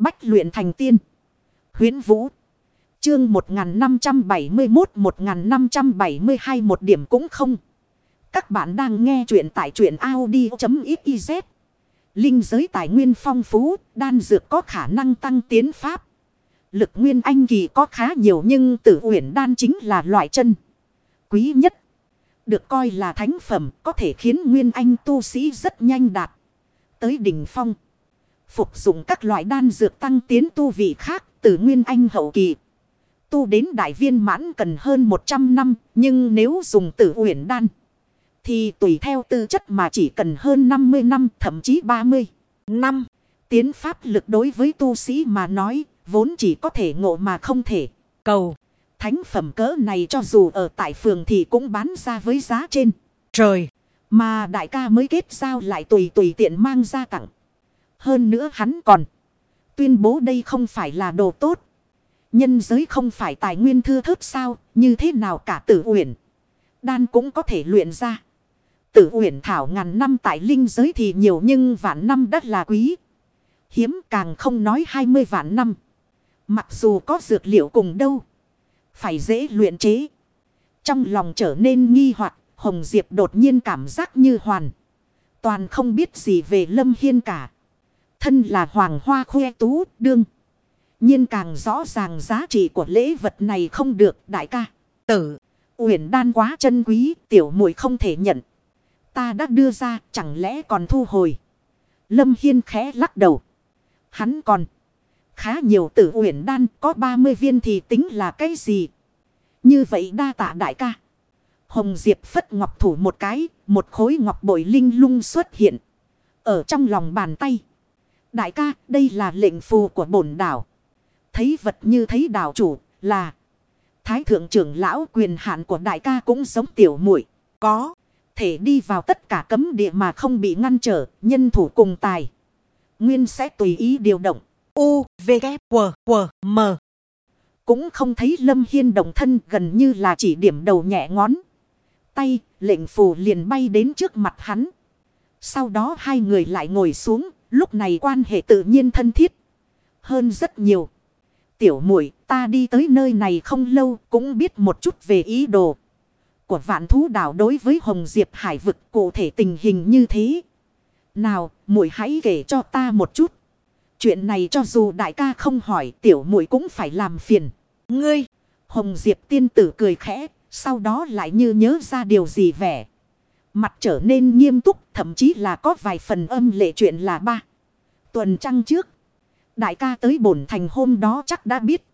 Bách luyện thành tiên. Huyến Vũ. Chương 1571-1572 một điểm cũng không. Các bạn đang nghe truyện tại truyện Audi.xyz. Linh giới tài nguyên phong phú, đan dược có khả năng tăng tiến pháp. Lực nguyên anh kỳ có khá nhiều nhưng tử uyển đan chính là loại chân. Quý nhất. Được coi là thánh phẩm có thể khiến nguyên anh tu sĩ rất nhanh đạt. Tới đỉnh phong. Phục dụng các loại đan dược tăng tiến tu vị khác từ nguyên anh hậu kỳ. Tu đến đại viên mãn cần hơn 100 năm. Nhưng nếu dùng tử uyển đan. Thì tùy theo tư chất mà chỉ cần hơn 50 năm, thậm chí 30 năm. Tiến pháp lực đối với tu sĩ mà nói, vốn chỉ có thể ngộ mà không thể cầu. Thánh phẩm cỡ này cho dù ở tại phường thì cũng bán ra với giá trên. Trời! Mà đại ca mới kết giao lại tùy tùy tiện mang ra tặng. Hơn nữa hắn còn tuyên bố đây không phải là đồ tốt. Nhân giới không phải tài nguyên thưa thớt sao, như thế nào cả tử uyển. Đan cũng có thể luyện ra. Tử uyển thảo ngàn năm tại linh giới thì nhiều nhưng vạn năm đất là quý. Hiếm càng không nói hai mươi vạn năm. Mặc dù có dược liệu cùng đâu. Phải dễ luyện chế. Trong lòng trở nên nghi hoặc Hồng Diệp đột nhiên cảm giác như hoàn. Toàn không biết gì về Lâm Hiên cả. Thân là hoàng hoa khoe tú, đương. nhiên càng rõ ràng giá trị của lễ vật này không được, đại ca. Tử. Uyển đan quá chân quý, tiểu muội không thể nhận. Ta đã đưa ra, chẳng lẽ còn thu hồi. Lâm Hiên khẽ lắc đầu. Hắn còn. Khá nhiều tử uyển đan, có 30 viên thì tính là cái gì. Như vậy đa tạ đại ca. Hồng Diệp phất ngọc thủ một cái. Một khối ngọc bội linh lung xuất hiện. Ở trong lòng bàn tay. Đại ca đây là lệnh phù của bổn đảo. Thấy vật như thấy đảo chủ là. Thái thượng trưởng lão quyền hạn của đại ca cũng giống tiểu muội Có thể đi vào tất cả cấm địa mà không bị ngăn trở. Nhân thủ cùng tài. Nguyên sẽ tùy ý điều động. U, V, K, W, W, M. Cũng không thấy Lâm Hiên động thân gần như là chỉ điểm đầu nhẹ ngón. Tay, lệnh phù liền bay đến trước mặt hắn. Sau đó hai người lại ngồi xuống, lúc này quan hệ tự nhiên thân thiết. Hơn rất nhiều. Tiểu muội ta đi tới nơi này không lâu cũng biết một chút về ý đồ. Của vạn thú đảo đối với Hồng Diệp Hải vực cụ thể tình hình như thế. Nào, muội hãy kể cho ta một chút. Chuyện này cho dù đại ca không hỏi tiểu muội cũng phải làm phiền. Ngươi, Hồng Diệp tiên tử cười khẽ, sau đó lại như nhớ ra điều gì vẻ. Mặt trở nên nghiêm túc, thậm chí là có vài phần âm lệ chuyện là ba. Tuần trăng trước, đại ca tới bổn thành hôm đó chắc đã biết.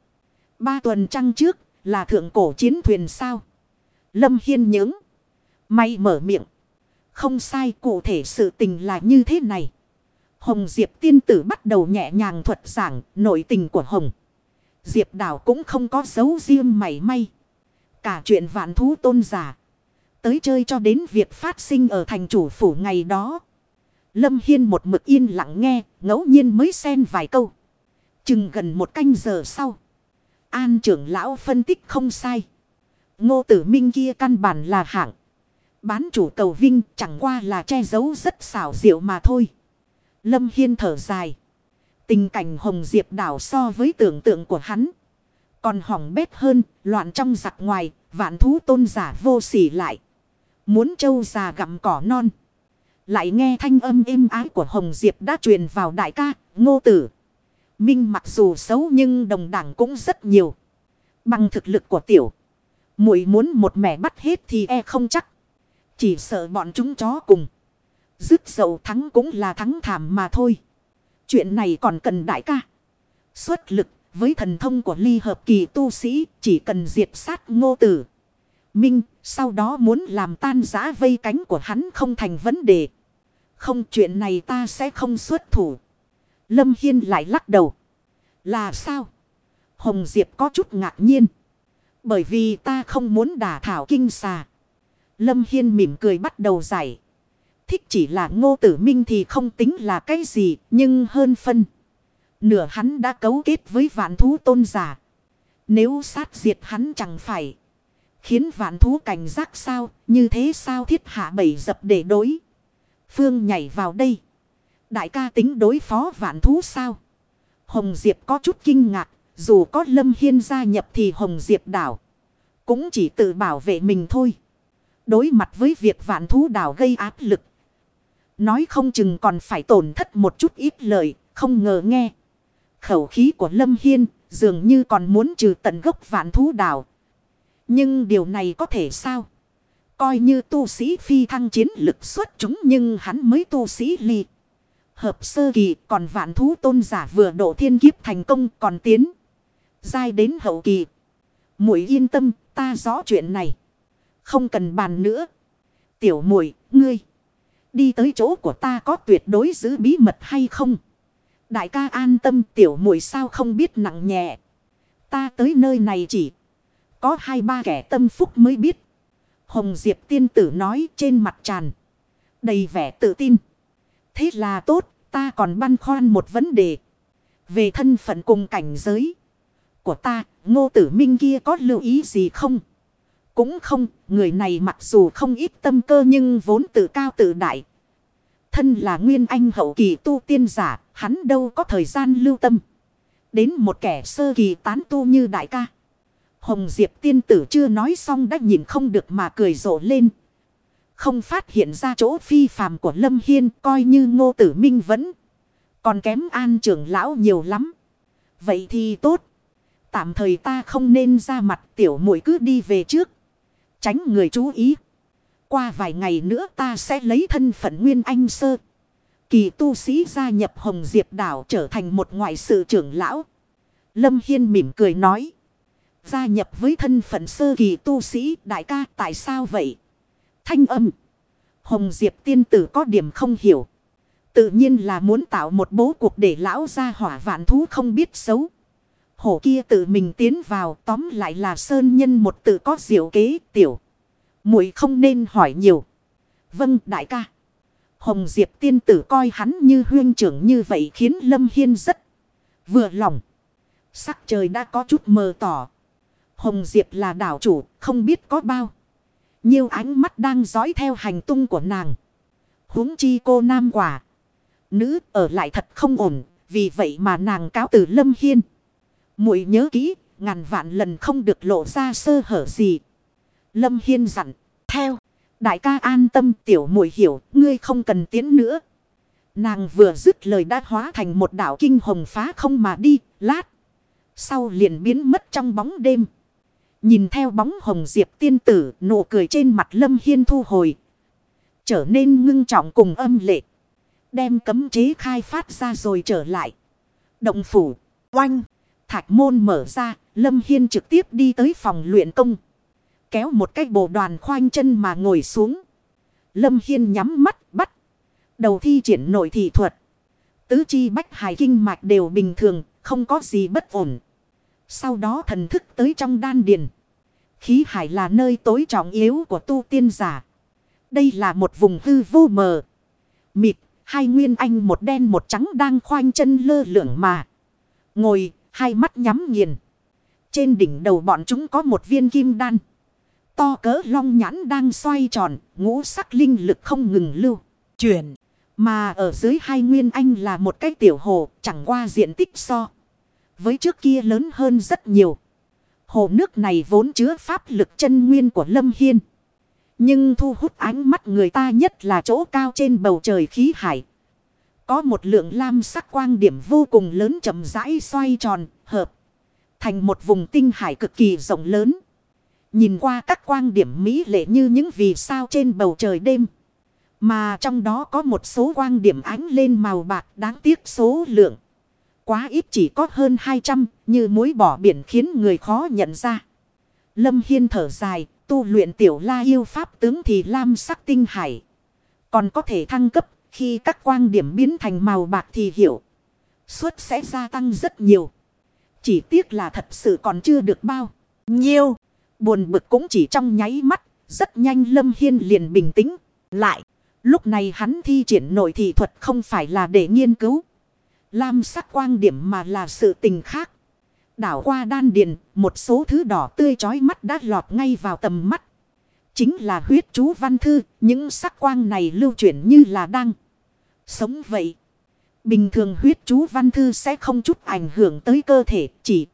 Ba tuần trăng trước là thượng cổ chiến thuyền sao. Lâm Hiên nhớ. May mở miệng. Không sai cụ thể sự tình là như thế này. Hồng Diệp tiên tử bắt đầu nhẹ nhàng thuật giảng nội tình của Hồng. Diệp đảo cũng không có dấu riêng mảy may. Cả chuyện vạn thú tôn giả. Tới chơi cho đến việc phát sinh ở thành chủ phủ ngày đó. Lâm Hiên một mực yên lặng nghe, ngẫu nhiên mới xen vài câu. Chừng gần một canh giờ sau. An trưởng lão phân tích không sai. Ngô tử minh kia căn bản là hạng. Bán chủ cầu vinh chẳng qua là che giấu rất xảo diệu mà thôi. Lâm Hiên thở dài. Tình cảnh Hồng Diệp đảo so với tưởng tượng của hắn. Còn hỏng bét hơn, loạn trong giặc ngoài, vạn thú tôn giả vô sỉ lại. Muốn châu già gặm cỏ non. Lại nghe thanh âm êm ái của Hồng Diệp đã truyền vào đại ca, ngô tử. Minh mặc dù xấu nhưng đồng đảng cũng rất nhiều. Bằng thực lực của tiểu. muội muốn một mẻ bắt hết thì e không chắc. Chỉ sợ bọn chúng chó cùng. Dứt dậu thắng cũng là thắng thảm mà thôi. Chuyện này còn cần đại ca. Xuất lực với thần thông của ly hợp kỳ tu sĩ chỉ cần diệt sát ngô tử. Minh sau đó muốn làm tan giã vây cánh của hắn không thành vấn đề. Không chuyện này ta sẽ không xuất thủ. Lâm Hiên lại lắc đầu. Là sao? Hồng Diệp có chút ngạc nhiên. Bởi vì ta không muốn đả thảo kinh xà. Lâm Hiên mỉm cười bắt đầu giải. Thích chỉ là ngô tử minh thì không tính là cái gì, nhưng hơn phân. Nửa hắn đã cấu kết với vạn thú tôn giả. Nếu sát diệt hắn chẳng phải. Khiến vạn thú cảnh giác sao, như thế sao thiết hạ bảy dập để đối. Phương nhảy vào đây. Đại ca tính đối phó vạn thú sao? Hồng Diệp có chút kinh ngạc. Dù có Lâm Hiên gia nhập thì Hồng Diệp đảo. Cũng chỉ tự bảo vệ mình thôi. Đối mặt với việc vạn thú đảo gây áp lực. Nói không chừng còn phải tổn thất một chút ít lợi. Không ngờ nghe. Khẩu khí của Lâm Hiên dường như còn muốn trừ tận gốc vạn thú đảo. Nhưng điều này có thể sao? Coi như tu sĩ phi thăng chiến lực xuất chúng nhưng hắn mới tu sĩ ly. Hợp sơ kỳ còn vạn thú tôn giả vừa độ thiên kiếp thành công còn tiến. Giai đến hậu kỳ. muội yên tâm, ta rõ chuyện này. Không cần bàn nữa. Tiểu muội, ngươi. Đi tới chỗ của ta có tuyệt đối giữ bí mật hay không? Đại ca an tâm, tiểu muội sao không biết nặng nhẹ. Ta tới nơi này chỉ. Có hai ba kẻ tâm phúc mới biết. Hồng Diệp tiên tử nói trên mặt tràn. Đầy vẻ tự tin. Thế là tốt, ta còn băn khoăn một vấn đề. Về thân phận cùng cảnh giới. Của ta, ngô tử minh kia có lưu ý gì không? Cũng không, người này mặc dù không ít tâm cơ nhưng vốn tự cao tự đại. Thân là nguyên anh hậu kỳ tu tiên giả, hắn đâu có thời gian lưu tâm. Đến một kẻ sơ kỳ tán tu như đại ca. Hồng Diệp tiên tử chưa nói xong đã nhìn không được mà cười rộ lên. Không phát hiện ra chỗ phi phàm của Lâm Hiên, coi như ngô tử minh vẫn. Còn kém an trưởng lão nhiều lắm. Vậy thì tốt. Tạm thời ta không nên ra mặt, tiểu muội cứ đi về trước. Tránh người chú ý. Qua vài ngày nữa ta sẽ lấy thân phận Nguyên Anh Sơ. Kỳ tu sĩ gia nhập Hồng Diệp Đảo trở thành một ngoại sự trưởng lão. Lâm Hiên mỉm cười nói. Gia nhập với thân phận sơ kỳ tu sĩ đại ca, tại sao vậy? Thanh âm. Hồng Diệp tiên tử có điểm không hiểu. Tự nhiên là muốn tạo một bố cuộc để lão gia hỏa vạn thú không biết xấu. Hổ kia tự mình tiến vào, tóm lại là sơn nhân một tự có diệu kế, tiểu. muội không nên hỏi nhiều. Vâng đại ca. Hồng Diệp tiên tử coi hắn như huyên trưởng như vậy khiến Lâm Hiên rất vừa lòng. Sắc trời đã có chút mờ tỏ. Hồng Diệp là đảo chủ, không biết có bao. Nhiều ánh mắt đang dõi theo hành tung của nàng. huống chi cô nam quả. Nữ ở lại thật không ổn, vì vậy mà nàng cáo từ Lâm Hiên. muội nhớ kỹ, ngàn vạn lần không được lộ ra sơ hở gì. Lâm Hiên dặn, theo. Đại ca an tâm tiểu muội hiểu, ngươi không cần tiến nữa. Nàng vừa dứt lời đã hóa thành một đảo kinh hồng phá không mà đi, lát. Sau liền biến mất trong bóng đêm. Nhìn theo bóng hồng diệp tiên tử, nụ cười trên mặt lâm hiên thu hồi. Trở nên ngưng trọng cùng âm lệ. Đem cấm chế khai phát ra rồi trở lại. Động phủ, oanh, thạch môn mở ra, lâm hiên trực tiếp đi tới phòng luyện công. Kéo một cái bộ đoàn khoanh chân mà ngồi xuống. Lâm Hiên nhắm mắt bắt. Đầu thi triển nội thị thuật. Tứ chi bách hải kinh mạch đều bình thường, không có gì bất ổn. Sau đó thần thức tới trong đan điền. Khí hải là nơi tối trọng yếu của tu tiên giả. Đây là một vùng hư vô mờ. Mịt, hai nguyên anh một đen một trắng đang khoanh chân lơ lửng mà. Ngồi, hai mắt nhắm nghiền. Trên đỉnh đầu bọn chúng có một viên kim đan. To cỡ long nhãn đang xoay tròn, ngũ sắc linh lực không ngừng lưu. Chuyển, mà ở dưới hai nguyên anh là một cái tiểu hồ, chẳng qua diện tích so. Với trước kia lớn hơn rất nhiều. Hồ nước này vốn chứa pháp lực chân nguyên của Lâm Hiên. Nhưng thu hút ánh mắt người ta nhất là chỗ cao trên bầu trời khí hải. Có một lượng lam sắc quang điểm vô cùng lớn chậm rãi xoay tròn, hợp. Thành một vùng tinh hải cực kỳ rộng lớn. Nhìn qua các quang điểm mỹ lệ như những vì sao trên bầu trời đêm. Mà trong đó có một số quang điểm ánh lên màu bạc đáng tiếc số lượng. Quá ít chỉ có hơn 200 như muối bỏ biển khiến người khó nhận ra. Lâm Hiên thở dài, tu luyện tiểu la yêu pháp tướng thì lam sắc tinh hải. Còn có thể thăng cấp khi các quang điểm biến thành màu bạc thì hiểu. Suất sẽ gia tăng rất nhiều. Chỉ tiếc là thật sự còn chưa được bao nhiêu. Buồn bực cũng chỉ trong nháy mắt. Rất nhanh Lâm Hiên liền bình tĩnh. Lại. Lúc này hắn thi triển nội thị thuật không phải là để nghiên cứu. Lam sắc quang điểm mà là sự tình khác. Đảo qua đan điền, một số thứ đỏ tươi chói mắt đã lọt ngay vào tầm mắt. Chính là huyết chú văn thư, những sắc quang này lưu chuyển như là đang sống vậy. Bình thường huyết chú văn thư sẽ không chút ảnh hưởng tới cơ thể. Chỉ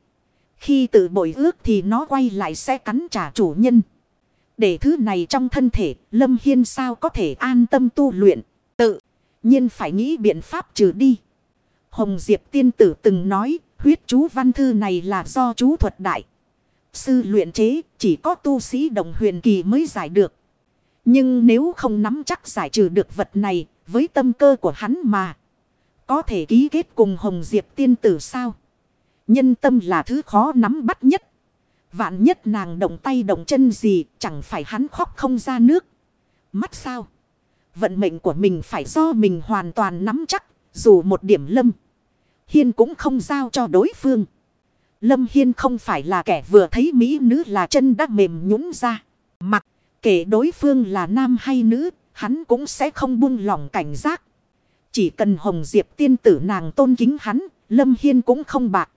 khi tự bội ước thì nó quay lại sẽ cắn trả chủ nhân. Để thứ này trong thân thể, Lâm Hiên sao có thể an tâm tu luyện. Tự nhiên phải nghĩ biện pháp trừ đi. Hồng Diệp tiên tử từng nói, huyết chú văn thư này là do chú thuật đại. Sư luyện chế, chỉ có tu sĩ đồng huyền kỳ mới giải được. Nhưng nếu không nắm chắc giải trừ được vật này, với tâm cơ của hắn mà. Có thể ký kết cùng Hồng Diệp tiên tử sao? Nhân tâm là thứ khó nắm bắt nhất. Vạn nhất nàng động tay động chân gì chẳng phải hắn khóc không ra nước. Mắt sao? Vận mệnh của mình phải do mình hoàn toàn nắm chắc. Dù một điểm lâm. Hiên cũng không giao cho đối phương. Lâm Hiên không phải là kẻ vừa thấy mỹ nữ là chân đã mềm nhũn ra. Mặc kể đối phương là nam hay nữ, hắn cũng sẽ không buông lỏng cảnh giác. Chỉ cần Hồng Diệp tiên tử nàng tôn kính hắn, Lâm Hiên cũng không bạc.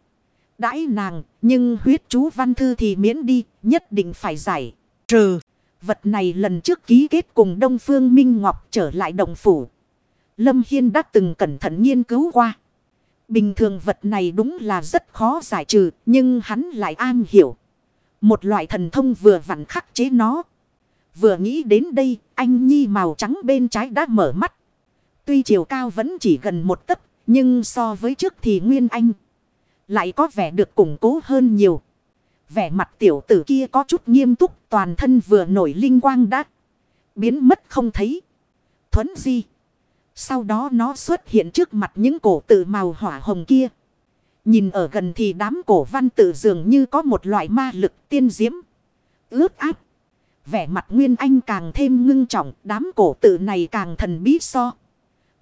Đãi nàng, nhưng huyết chú văn thư thì miễn đi, nhất định phải giải. Trừ, vật này lần trước ký kết cùng Đông Phương Minh Ngọc trở lại đồng phủ. Lâm Hiên đã từng cẩn thận nghiên cứu qua. Bình thường vật này đúng là rất khó giải trừ, nhưng hắn lại an hiểu. Một loại thần thông vừa vặn khắc chế nó. Vừa nghĩ đến đây, anh Nhi màu trắng bên trái đã mở mắt. Tuy chiều cao vẫn chỉ gần một tấc, nhưng so với trước thì Nguyên Anh lại có vẻ được củng cố hơn nhiều. Vẻ mặt tiểu tử kia có chút nghiêm túc, toàn thân vừa nổi linh quang đã biến mất không thấy. Thuấn di. Sau đó nó xuất hiện trước mặt những cổ tự màu hỏa hồng kia. Nhìn ở gần thì đám cổ văn tự dường như có một loại ma lực tiên diễm. Ướt áp. Vẻ mặt Nguyên Anh càng thêm ngưng trọng, đám cổ tự này càng thần bí so.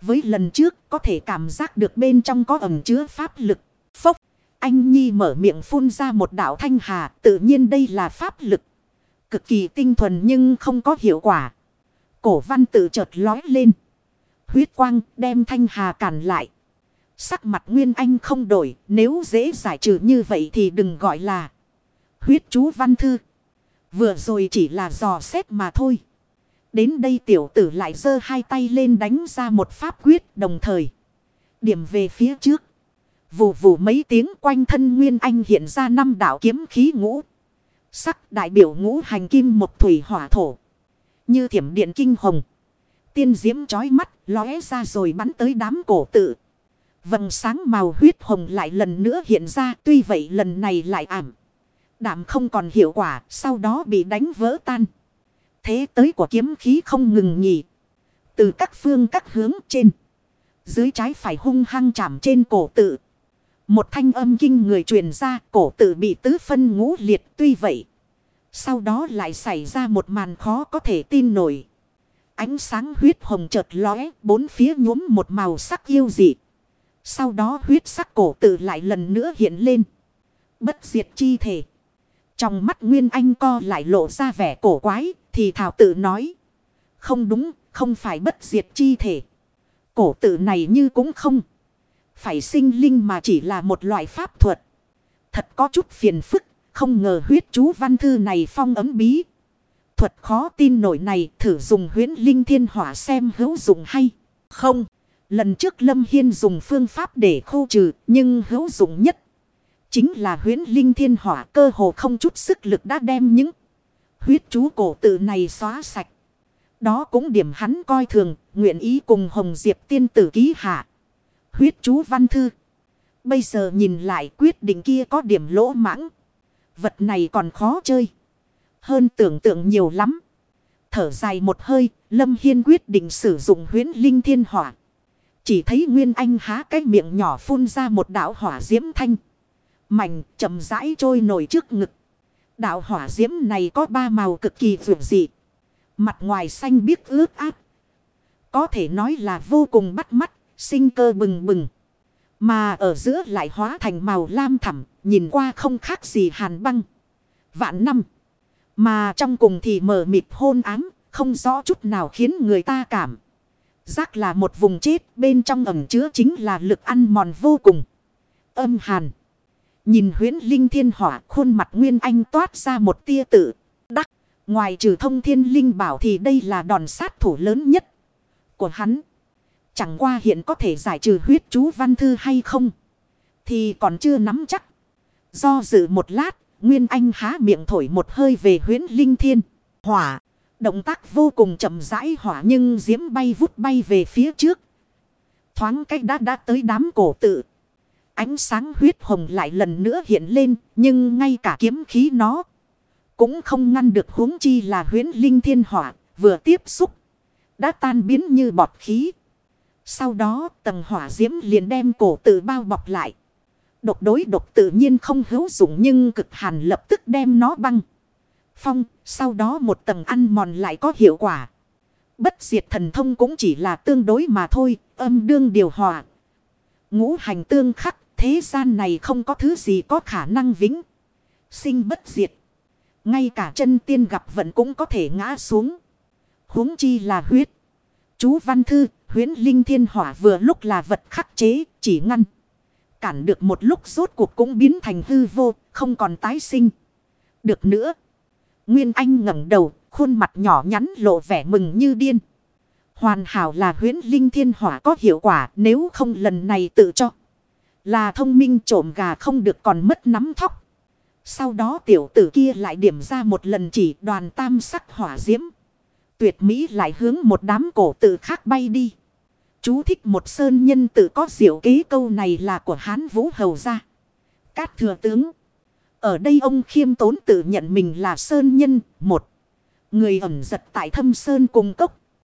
Với lần trước có thể cảm giác được bên trong có ẩm chứa pháp lực. Phốc, anh Nhi mở miệng phun ra một đạo thanh hà, tự nhiên đây là pháp lực. Cực kỳ tinh thuần nhưng không có hiệu quả. Cổ văn tự chợt lói lên. Huyết quang đem thanh hà cản lại. Sắc mặt Nguyên Anh không đổi, nếu dễ giải trừ như vậy thì đừng gọi là huyết chú văn thư. Vừa rồi chỉ là dò xét mà thôi. Đến đây tiểu tử lại giơ hai tay lên đánh ra một pháp quyết đồng thời. Điểm về phía trước. Vù vù mấy tiếng quanh thân Nguyên Anh hiện ra năm đạo kiếm khí ngũ. Sắc đại biểu ngũ hành kim một thủy hỏa thổ. Như thiểm điện kinh hồng. Tiên diễm chói mắt, lóe ra rồi bắn tới đám cổ tự. Vầng sáng màu huyết hồng lại lần nữa hiện ra, tuy vậy lần này lại ảm. Đảm không còn hiệu quả, sau đó bị đánh vỡ tan. Thế tới của kiếm khí không ngừng nghỉ. Từ các phương các hướng trên. Dưới trái phải hung hăng chạm trên cổ tự. Một thanh âm kinh người truyền ra, cổ tự bị tứ phân ngũ liệt, tuy vậy. Sau đó lại xảy ra một màn khó có thể tin nổi. Ánh sáng huyết hồng chợt lóe, bốn phía nhuốm một màu sắc yêu dị. Sau đó huyết sắc cổ tự lại lần nữa hiện lên. Bất diệt chi thể. Trong mắt Nguyên Anh co lại lộ ra vẻ cổ quái, thì thảo tự nói. Không đúng, không phải bất diệt chi thể. Cổ tự này như cũng không. Phải sinh linh mà chỉ là một loại pháp thuật. Thật có chút phiền phức, không ngờ huyết chú văn thư này phong ấm bí thuật khó tin nổi này thử dùng huyến linh thiên hỏa xem hữu dụng hay không. Lần trước Lâm Hiên dùng phương pháp để khu trừ nhưng hữu dụng nhất. Chính là huyến linh thiên hỏa cơ hồ không chút sức lực đã đem những huyết chú cổ tự này xóa sạch. Đó cũng điểm hắn coi thường, nguyện ý cùng Hồng Diệp tiên tử ký hạ. Huyết chú văn thư. Bây giờ nhìn lại quyết định kia có điểm lỗ mãng. Vật này còn khó chơi hơn tưởng tượng nhiều lắm. Thở dài một hơi, Lâm Hiên quyết định sử dụng huyến linh thiên hỏa. Chỉ thấy Nguyên Anh há cái miệng nhỏ phun ra một đạo hỏa diễm thanh. Mảnh chậm rãi trôi nổi trước ngực. Đạo hỏa diễm này có ba màu cực kỳ vượt dị. Mặt ngoài xanh biếc ướt áp. Có thể nói là vô cùng bắt mắt, sinh cơ bừng bừng. Mà ở giữa lại hóa thành màu lam thẳm, nhìn qua không khác gì hàn băng. Vạn năm. Mà trong cùng thì mở mịt hôn ám, không rõ chút nào khiến người ta cảm. Giác là một vùng chết, bên trong ẩm chứa chính là lực ăn mòn vô cùng. Âm hàn. Nhìn huyến linh thiên hỏa, khuôn mặt Nguyên Anh toát ra một tia tự. Đắc, ngoài trừ thông thiên linh bảo thì đây là đòn sát thủ lớn nhất của hắn. Chẳng qua hiện có thể giải trừ huyết chú văn thư hay không. Thì còn chưa nắm chắc. Do dự một lát. Nguyên Anh há miệng thổi một hơi về huyến linh thiên. Hỏa. Động tác vô cùng chậm rãi, hỏa nhưng diễm bay vút bay về phía trước. Thoáng cách đã đã tới đám cổ tự. Ánh sáng huyết hồng lại lần nữa hiện lên. Nhưng ngay cả kiếm khí nó. Cũng không ngăn được huống chi là huyến linh thiên hỏa. Vừa tiếp xúc. Đã tan biến như bọt khí. Sau đó, tầng hỏa diễm liền đem cổ tự bao bọc lại. Độc đối độc tự nhiên không hữu dụng nhưng cực hàn lập tức đem nó băng. Phong, sau đó một tầng ăn mòn lại có hiệu quả. Bất diệt thần thông cũng chỉ là tương đối mà thôi, âm đương điều hòa. Ngũ hành tương khắc, thế gian này không có thứ gì có khả năng vĩnh. Sinh bất diệt. Ngay cả chân tiên gặp vận cũng có thể ngã xuống. huống chi là huyết. Chú Văn Thư, huyến linh thiên hỏa vừa lúc là vật khắc chế, chỉ ngăn. Cản được một lúc rốt cuộc cũng biến thành hư vô, không còn tái sinh. Được nữa. Nguyên Anh ngẩng đầu, khuôn mặt nhỏ nhắn lộ vẻ mừng như điên. Hoàn hảo là huyến linh thiên hỏa có hiệu quả nếu không lần này tự cho. Là thông minh trộm gà không được còn mất nắm thóc. Sau đó tiểu tử kia lại điểm ra một lần chỉ đoàn tam sắc hỏa diễm. Tuyệt mỹ lại hướng một đám cổ tự khác bay đi. Chú thích một sơn nhân tự có diệu kế câu này là của Hán Vũ Hầu gia. Cát thừa tướng. Ở đây ông khiêm tốn tự nhận mình là sơn nhân. Một. Người ẩn giật tại thâm sơn cùng cốc.